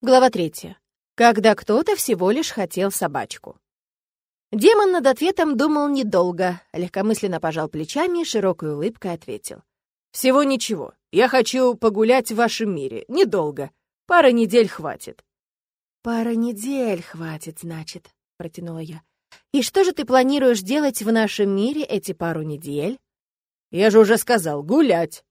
Глава третья. Когда кто-то всего лишь хотел собачку. Демон над ответом думал недолго, легкомысленно пожал плечами и широкой улыбкой ответил. «Всего ничего. Я хочу погулять в вашем мире. Недолго. Пара недель хватит». «Пара недель хватит, значит», — протянула я. «И что же ты планируешь делать в нашем мире эти пару недель?» «Я же уже сказал, гулять».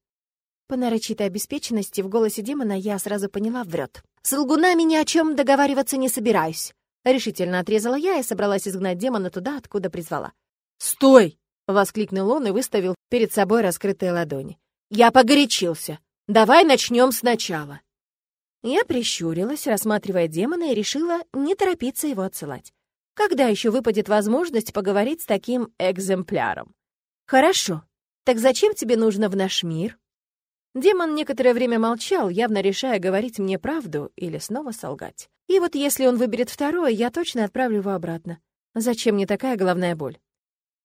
По нарочитой обеспеченности в голосе демона я сразу поняла, врет. «С лгунами ни о чем договариваться не собираюсь», — решительно отрезала я и собралась изгнать демона туда, откуда призвала. «Стой!» — воскликнул он и выставил перед собой раскрытые ладони. «Я погорячился. Давай начнем сначала». Я прищурилась, рассматривая демона, и решила не торопиться его отсылать. Когда еще выпадет возможность поговорить с таким экземпляром? «Хорошо. Так зачем тебе нужно в наш мир?» Демон некоторое время молчал, явно решая, говорить мне правду или снова солгать. И вот если он выберет второе, я точно отправлю его обратно. Зачем мне такая головная боль?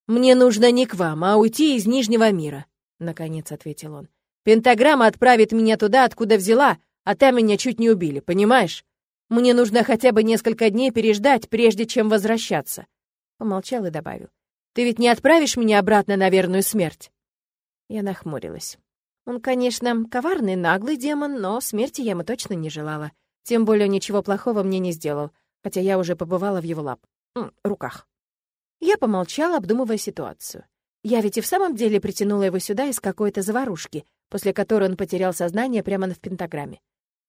«Мне нужно не к вам, а уйти из Нижнего мира», — наконец ответил он. «Пентаграмма отправит меня туда, откуда взяла, а там меня чуть не убили, понимаешь? Мне нужно хотя бы несколько дней переждать, прежде чем возвращаться». Помолчал и добавил. «Ты ведь не отправишь меня обратно на верную смерть?» Я нахмурилась. Он, конечно, коварный, наглый демон, но смерти я ему точно не желала. Тем более ничего плохого мне не сделал, хотя я уже побывала в его лап... руках. Я помолчала, обдумывая ситуацию. Я ведь и в самом деле притянула его сюда из какой-то заварушки, после которой он потерял сознание прямо в пентаграмме.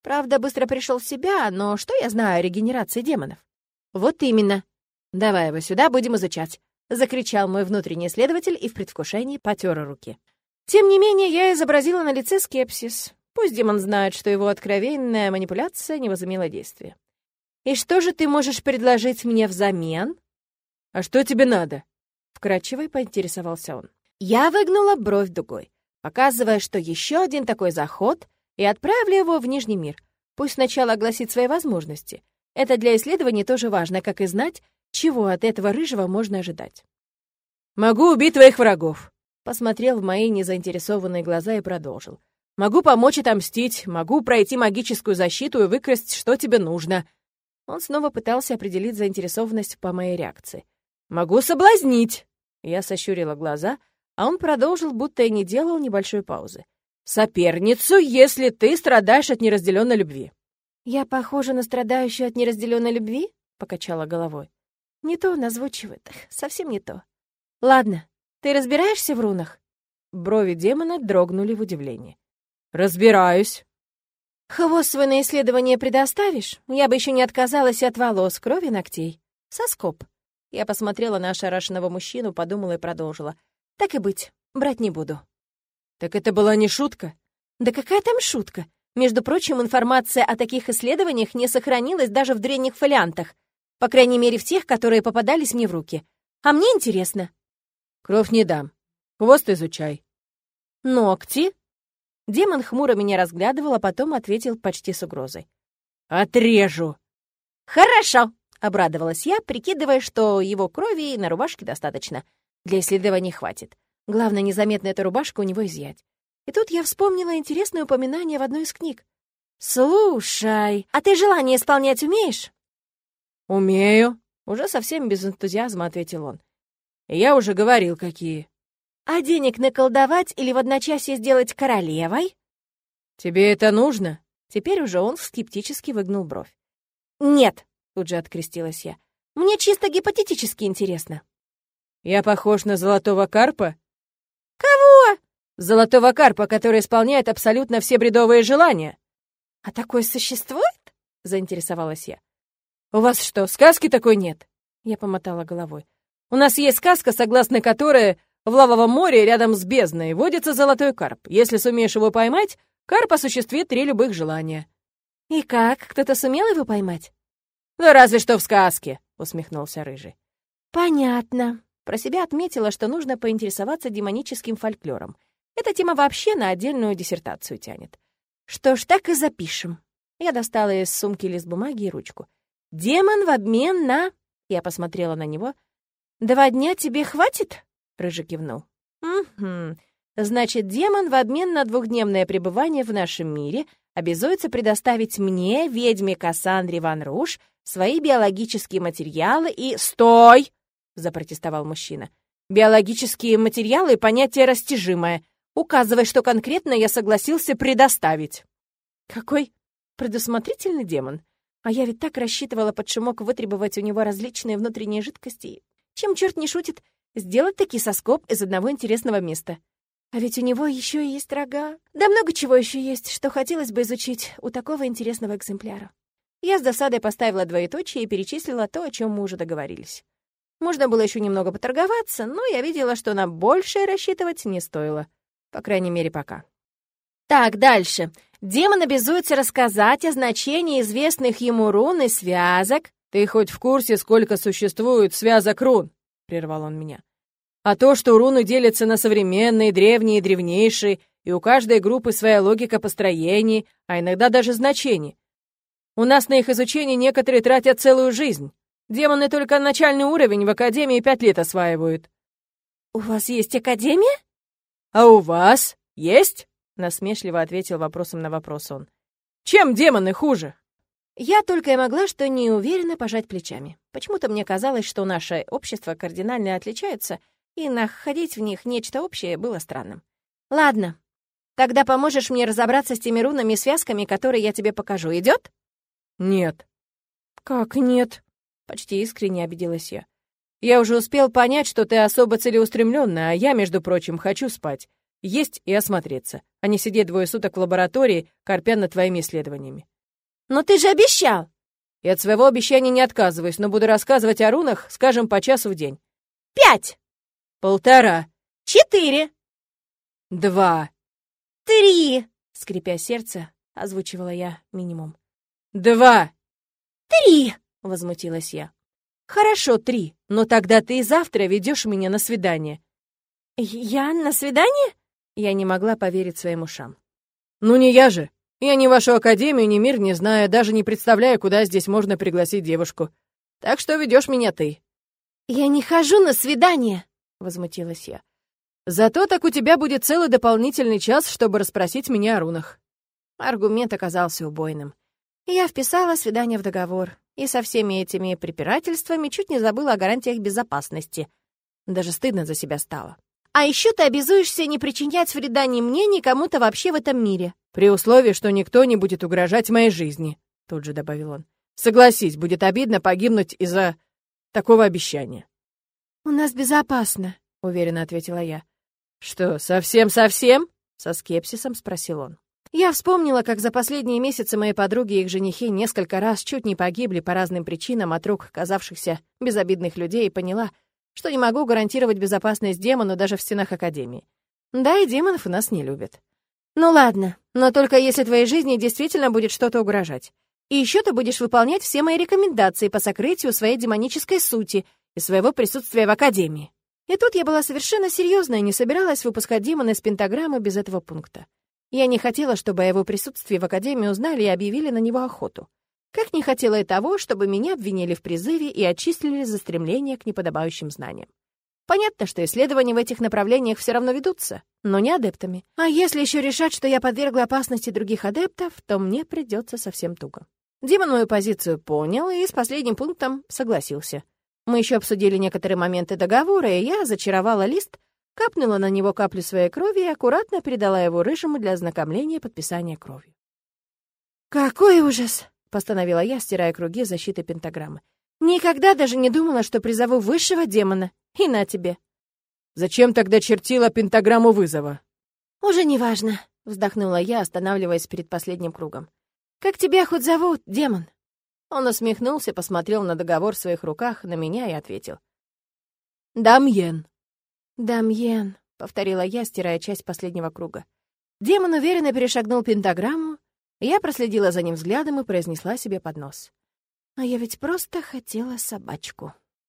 Правда, быстро пришел в себя, но что я знаю о регенерации демонов? Вот именно. Давай его сюда, будем изучать. Закричал мой внутренний следователь и в предвкушении потер руки. Тем не менее, я изобразила на лице скепсис. Пусть демон знает, что его откровенная манипуляция не возымела действия. «И что же ты можешь предложить мне взамен?» «А что тебе надо?» — вкратчиво поинтересовался он. Я выгнула бровь дугой, показывая, что еще один такой заход, и отправлю его в Нижний мир. Пусть сначала огласит свои возможности. Это для исследования тоже важно, как и знать, чего от этого рыжего можно ожидать. «Могу убить твоих врагов», Посмотрел в мои незаинтересованные глаза и продолжил. «Могу помочь отомстить, могу пройти магическую защиту и выкрасть, что тебе нужно». Он снова пытался определить заинтересованность по моей реакции. «Могу соблазнить!» Я сощурила глаза, а он продолжил, будто и не делал небольшой паузы. «Соперницу, если ты страдаешь от неразделенной любви». «Я похожа на страдающую от неразделенной любви?» — покачала головой. «Не то он озвучивает, совсем не то. Ладно, ты разбираешься в рунах?» Брови демона дрогнули в удивлении. «Разбираюсь». «Хвост свой на исследование предоставишь? Я бы еще не отказалась от волос, крови, ногтей. Соскоб». Я посмотрела на ошарашенного мужчину, подумала и продолжила. «Так и быть, брать не буду». «Так это была не шутка?» «Да какая там шутка? Между прочим, информация о таких исследованиях не сохранилась даже в древних фолиантах, по крайней мере, в тех, которые попадались мне в руки. А мне интересно, Кровь не дам. Хвост изучай. Ногти? Демон хмуро меня разглядывал, а потом ответил почти с угрозой. «Отрежу!» «Хорошо!» — обрадовалась я, прикидывая, что его крови на рубашке достаточно. Для исследований хватит. Главное, незаметно эту рубашку у него изъять. И тут я вспомнила интересное упоминание в одной из книг. «Слушай, а ты желание исполнять умеешь?» «Умею», — уже совсем без энтузиазма ответил он. Я уже говорил, какие. А денег наколдовать или в одночасье сделать королевой? Тебе это нужно? Теперь уже он скептически выгнул бровь. Нет, тут же открестилась я. Мне чисто гипотетически интересно. Я похож на золотого карпа? Кого? Золотого карпа, который исполняет абсолютно все бредовые желания. А такое существует? Заинтересовалась я. У вас что, сказки такой нет? Я помотала головой. У нас есть сказка, согласно которой в лавовом море рядом с бездной водится золотой карп. Если сумеешь его поймать, карп осуществит три любых желания». «И как? Кто-то сумел его поймать?» «Да разве что в сказке», — усмехнулся Рыжий. «Понятно». Про себя отметила, что нужно поинтересоваться демоническим фольклором. Эта тема вообще на отдельную диссертацию тянет. Что ж, так и запишем. Я достала из сумки лист бумаги и ручку. «Демон в обмен на...» Я посмотрела на него. «Два дня тебе хватит?» — Рыжий кивнул. «Угу. Значит, демон в обмен на двухдневное пребывание в нашем мире обязуется предоставить мне, ведьме Кассандре Ван Руш, свои биологические материалы и... «Стой!» — запротестовал мужчина. «Биологические материалы — понятие растяжимое. Указывай, что конкретно я согласился предоставить». Какой предусмотрительный демон. А я ведь так рассчитывала под шумок вытребовать у него различные внутренние жидкости. Чем черт не шутит, сделать таки соскоб из одного интересного места. А ведь у него еще и есть рога. Да много чего еще есть, что хотелось бы изучить у такого интересного экземпляра. Я с досадой поставила двоеточие и перечислила то, о чем мы уже договорились. Можно было еще немного поторговаться, но я видела, что на большее рассчитывать не стоило. По крайней мере, пока. Так, дальше. Демон обязуется рассказать о значении известных ему рун и связок. «Ты хоть в курсе, сколько существует связок рун?» — прервал он меня. «А то, что руны делятся на современные, древние и древнейшие, и у каждой группы своя логика построений, а иногда даже значений. У нас на их изучение некоторые тратят целую жизнь. Демоны только начальный уровень в Академии пять лет осваивают». «У вас есть Академия?» «А у вас есть?» Насмешливо ответил вопросом на вопрос он. «Чем демоны хуже?» Я только и могла что неуверенно пожать плечами. Почему-то мне казалось, что наше общество кардинально отличается, и находить в них нечто общее было странным. «Ладно, тогда поможешь мне разобраться с теми рунами и связками, которые я тебе покажу. Идет? «Нет». «Как нет?» — почти искренне обиделась я. «Я уже успел понять, что ты особо целеустремленная, а я, между прочим, хочу спать есть и осмотреться, а не сидеть двое суток в лаборатории, корпя над твоими исследованиями. «Но ты же обещал!» «И от своего обещания не отказываюсь, но буду рассказывать о рунах, скажем, по часу в день». «Пять!» «Полтора!» «Четыре!» «Два!» «Три!» — скрипя сердце, озвучивала я минимум. «Два!» «Три!» — возмутилась я. «Хорошо, три, но тогда ты и завтра ведешь меня на свидание». «Я на свидание?» Я не могла поверить своим ушам. «Ну не я же! Я ни вашу академию, ни мир не знаю, даже не представляю, куда здесь можно пригласить девушку. Так что ведешь меня ты». «Я не хожу на свидание!» — возмутилась я. «Зато так у тебя будет целый дополнительный час, чтобы расспросить меня о рунах». Аргумент оказался убойным. Я вписала свидание в договор, и со всеми этими препирательствами чуть не забыла о гарантиях безопасности. Даже стыдно за себя стало. А еще ты обязуешься не причинять вреда ни мне, ни кому-то вообще в этом мире. При условии, что никто не будет угрожать моей жизни, тут же добавил он. Согласись, будет обидно погибнуть из-за такого обещания. У нас безопасно, уверенно ответила я. Что, совсем-совсем? Со скепсисом спросил он. Я вспомнила, как за последние месяцы мои подруги и их женихи несколько раз чуть не погибли по разным причинам от рук казавшихся безобидных людей и поняла — что не могу гарантировать безопасность демону даже в стенах Академии. Да, и демонов у нас не любят. Ну ладно, но только если твоей жизни действительно будет что-то угрожать. И еще ты будешь выполнять все мои рекомендации по сокрытию своей демонической сути и своего присутствия в Академии. И тут я была совершенно серьезна и не собиралась выпускать демона из пентаграммы без этого пункта. Я не хотела, чтобы о его присутствии в Академии узнали и объявили на него охоту. Как не хотела и того, чтобы меня обвинили в призыве и отчислили за стремление к неподобающим знаниям. Понятно, что исследования в этих направлениях все равно ведутся, но не адептами. А если еще решать, что я подвергла опасности других адептов, то мне придется совсем туго. Димон мою позицию понял и с последним пунктом согласился. Мы еще обсудили некоторые моменты договора, и я зачаровала лист, капнула на него каплю своей крови и аккуратно передала его рыжему для ознакомления подписания кровью. «Какой ужас!» Постановила я, стирая круги защиты пентаграммы. Никогда даже не думала, что призову высшего демона. И на тебе. Зачем тогда чертила пентаграмму вызова? Уже не важно, вздохнула я, останавливаясь перед последним кругом. Как тебя хоть зовут, демон? Он усмехнулся, посмотрел на договор в своих руках, на меня и ответил. «Дамьен». «Дамьен», — повторила я, стирая часть последнего круга. Демон уверенно перешагнул пентаграмму, я проследила за ним взглядом и произнесла себе под нос. «А я ведь просто хотела собачку».